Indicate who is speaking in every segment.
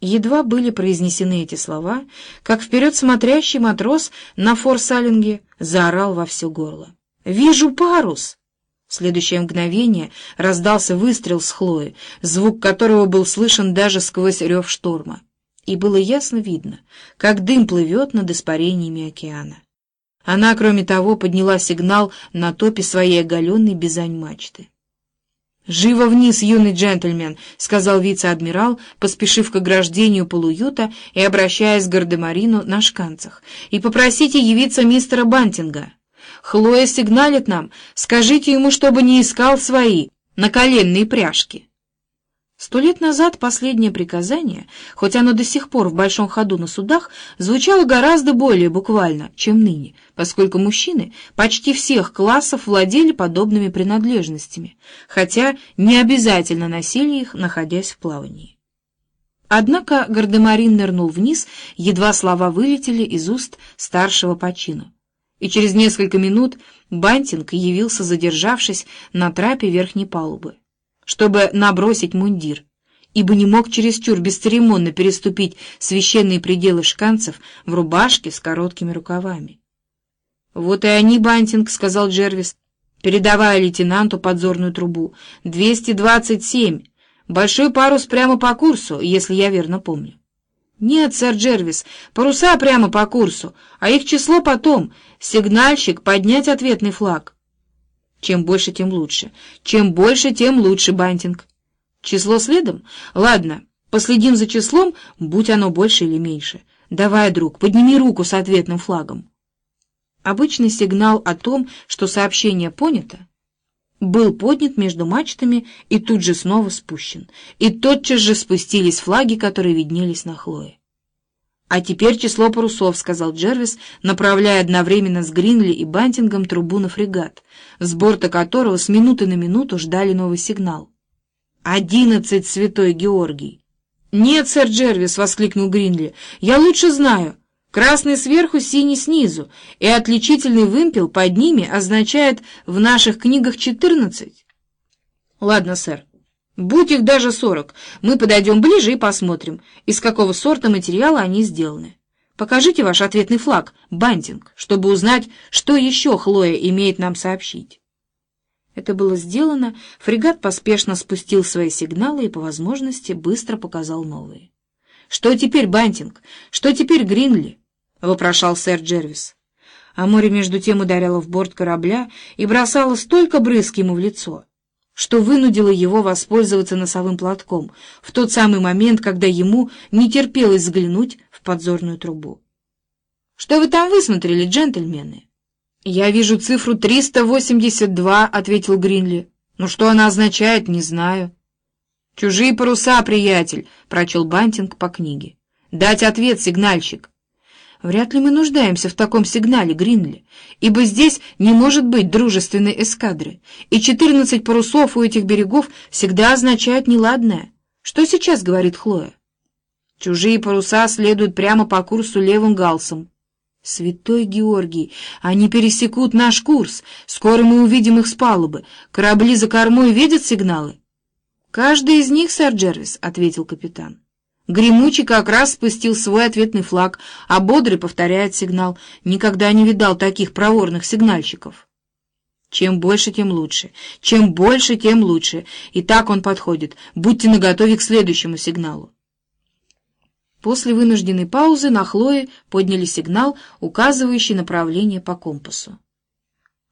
Speaker 1: Едва были произнесены эти слова, как вперед смотрящий матрос на форсалинге заорал во все горло. «Вижу парус!» В следующее мгновение раздался выстрел с Хлои, звук которого был слышен даже сквозь рев шторма. И было ясно видно, как дым плывет над испарениями океана. Она, кроме того, подняла сигнал на топе своей оголенной бизань мачты. «Живо вниз, юный джентльмен!» — сказал вице-адмирал, поспешив к ограждению полуюта и обращаясь к Гардемарину на шканцах. «И попросите явиться мистера Бантинга. Хлоя сигналит нам. Скажите ему, чтобы не искал свои наколенные пряжки». Сто лет назад последнее приказание, хоть оно до сих пор в большом ходу на судах, звучало гораздо более буквально, чем ныне, поскольку мужчины почти всех классов владели подобными принадлежностями, хотя не обязательно носили их, находясь в плавании. Однако Гардемарин нырнул вниз, едва слова вылетели из уст старшего по. И через несколько минут Бантинг явился, задержавшись на трапе верхней палубы чтобы набросить мундир, ибо не мог чересчур бесцеремонно переступить священные пределы шканцев в рубашке с короткими рукавами. «Вот и они, Бантинг», — сказал Джервис, передавая лейтенанту подзорную трубу. «Двести двадцать семь. Большой парус прямо по курсу, если я верно помню». «Нет, сэр Джервис, паруса прямо по курсу, а их число потом. Сигнальщик поднять ответный флаг». Чем больше, тем лучше. Чем больше, тем лучше, Бантинг. Число следом? Ладно, последим за числом, будь оно больше или меньше. Давай, друг, подними руку с ответным флагом. Обычный сигнал о том, что сообщение понято, был поднят между мачтами и тут же снова спущен. И тотчас же спустились флаги, которые виднелись на Хлое. «А теперь число парусов», — сказал Джервис, направляя одновременно с Гринли и Бантингом трубу на фрегат, с борта которого с минуты на минуту ждали новый сигнал. «Одиннадцать, святой Георгий!» «Нет, сэр Джервис!» — воскликнул Гринли. «Я лучше знаю. Красный сверху, синий снизу, и отличительный вымпел под ними означает в наших книгах четырнадцать». «Ладно, сэр. Будь их даже сорок, мы подойдем ближе и посмотрим, из какого сорта материала они сделаны. Покажите ваш ответный флаг, бантинг, чтобы узнать, что еще Хлоя имеет нам сообщить. Это было сделано, фрегат поспешно спустил свои сигналы и, по возможности, быстро показал новые. «Что теперь, Бантинг? Что теперь, Гринли?» — вопрошал сэр Джервис. А море между тем ударяло в борт корабля и бросало столько брызг ему в лицо, что вынудило его воспользоваться носовым платком в тот самый момент, когда ему не терпелось взглянуть в подзорную трубу. «Что вы там высмотрели, джентльмены?» «Я вижу цифру 382», — ответил Гринли. «Но что она означает, не знаю». «Чужие паруса, приятель», — прочел Бантинг по книге. «Дать ответ, сигнальщик». Вряд ли мы нуждаемся в таком сигнале, Гринли, ибо здесь не может быть дружественной эскадры, и четырнадцать парусов у этих берегов всегда означают неладное. Что сейчас говорит Хлоя? Чужие паруса следуют прямо по курсу левым галсом. Святой Георгий, они пересекут наш курс. Скоро мы увидим их с палубы. Корабли за кормой видят сигналы? Каждый из них, сэр Джервис, — ответил капитан. Гремучий как раз спустил свой ответный флаг, а Бодрый повторяет сигнал. Никогда не видал таких проворных сигнальщиков. Чем больше, тем лучше. Чем больше, тем лучше. И так он подходит. Будьте наготове к следующему сигналу. После вынужденной паузы на Хлое подняли сигнал, указывающий направление по компасу.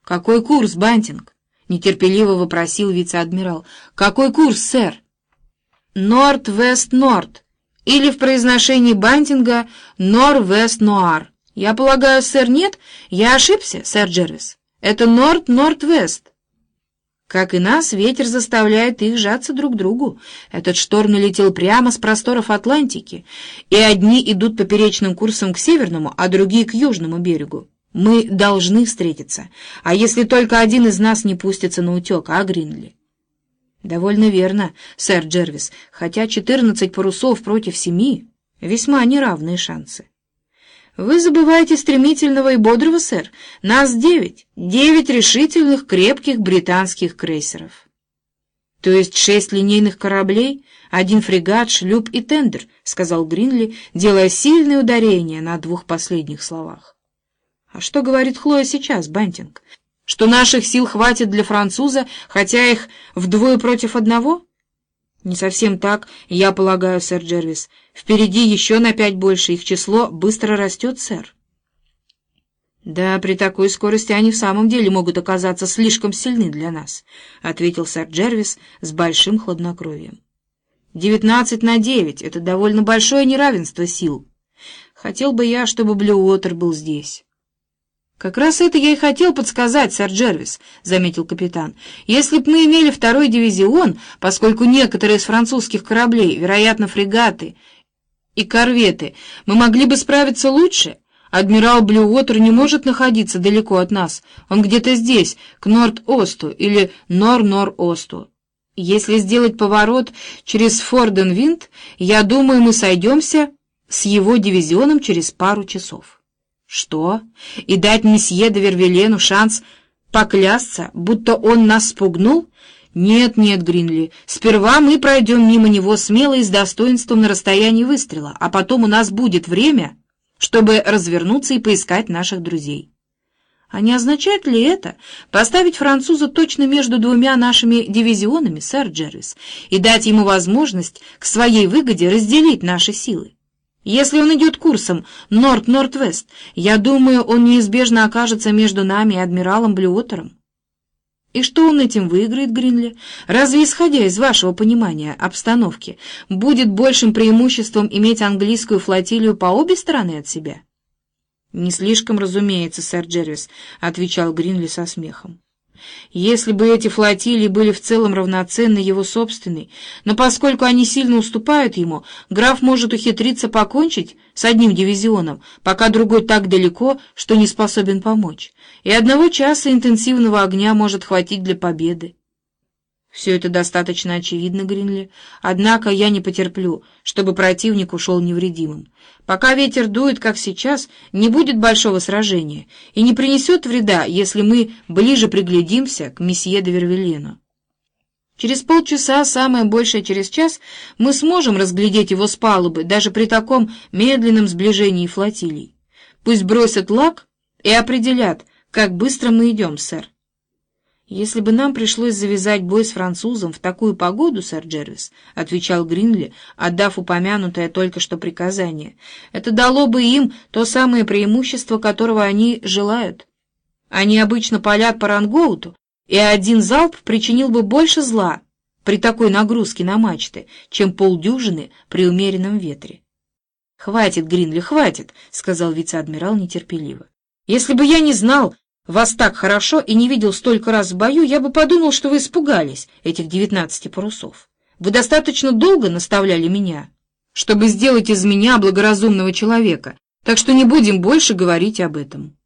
Speaker 1: «Какой курс, Бантинг?» — нетерпеливо вопросил вице-адмирал. «Какой курс, сэр?» «Норд-вест-норд», или в произношении Бантинга «Нор-Вест-Нуар». Я полагаю, сэр, нет? Я ошибся, сэр Джервис. Это Норд-Норд-Вест. Как и нас, ветер заставляет их сжаться друг к другу. Этот шторм налетел прямо с просторов Атлантики, и одни идут поперечным курсом к северному, а другие к южному берегу. Мы должны встретиться, а если только один из нас не пустится на утек, а Гринли? «Довольно верно, сэр Джервис, хотя четырнадцать парусов против семи — весьма неравные шансы». «Вы забываете стремительного и бодрого, сэр. Нас девять. Девять решительных, крепких британских крейсеров». «То есть шесть линейных кораблей, один фрегат, шлюп и тендер», — сказал Гринли, делая сильное ударение на двух последних словах. «А что говорит Хлоя сейчас, Бантинг? Что наших сил хватит для француза, хотя их вдвое против одного?» «Не совсем так, я полагаю, сэр Джервис. Впереди еще на пять больше, их число быстро растет, сэр». «Да, при такой скорости они в самом деле могут оказаться слишком сильны для нас», — ответил сэр Джервис с большим хладнокровием. «Девятнадцать на девять — это довольно большое неравенство сил. Хотел бы я, чтобы Блюотер был здесь». «Как раз это я и хотел подсказать, сэр Джервис», — заметил капитан. «Если б мы имели второй дивизион, поскольку некоторые из французских кораблей, вероятно, фрегаты и корветы, мы могли бы справиться лучше». Адмирал Блюотер не может находиться далеко от нас. Он где-то здесь, к Норд-Осту или Нор-Нор-Осту. Если сделать поворот через Форденвинд, я думаю, мы сойдемся с его дивизионом через пару часов. Что? И дать месье де Вервелену шанс поклясться, будто он нас спугнул? Нет, нет, Гринли, сперва мы пройдем мимо него смело и с достоинством на расстоянии выстрела, а потом у нас будет время чтобы развернуться и поискать наших друзей. А не означает ли это поставить француза точно между двумя нашими дивизионами, сэр Джервис, и дать ему возможность к своей выгоде разделить наши силы? Если он идет курсом Норд-Норд-Вест, я думаю, он неизбежно окажется между нами и адмиралом Блюотером. И что он этим выиграет, Гринли? Разве, исходя из вашего понимания обстановки, будет большим преимуществом иметь английскую флотилию по обе стороны от себя? «Не слишком, разумеется, сэр Джервис», — отвечал Гринли со смехом. Если бы эти флотилии были в целом равноценны его собственной, но поскольку они сильно уступают ему, граф может ухитриться покончить с одним дивизионом, пока другой так далеко, что не способен помочь, и одного часа интенсивного огня может хватить для победы. Все это достаточно очевидно, Гринли, однако я не потерплю, чтобы противник ушел невредимым. Пока ветер дует, как сейчас, не будет большого сражения и не принесет вреда, если мы ближе приглядимся к месье де Вервелену. Через полчаса, самое большее через час, мы сможем разглядеть его с палубы, даже при таком медленном сближении флотилий. Пусть бросят лак и определят, как быстро мы идем, сэр. «Если бы нам пришлось завязать бой с французом в такую погоду, сэр Джервис», — отвечал Гринли, отдав упомянутое только что приказание, «это дало бы им то самое преимущество, которого они желают. Они обычно палят по рангоуту, и один залп причинил бы больше зла при такой нагрузке на мачты, чем полдюжины при умеренном ветре». «Хватит, Гринли, хватит», — сказал вице-адмирал нетерпеливо. «Если бы я не знал, вас так хорошо и не видел столько раз в бою, я бы подумал, что вы испугались этих девятнадцати парусов. Вы достаточно долго наставляли меня, чтобы сделать из меня благоразумного человека, так что не будем больше говорить об этом».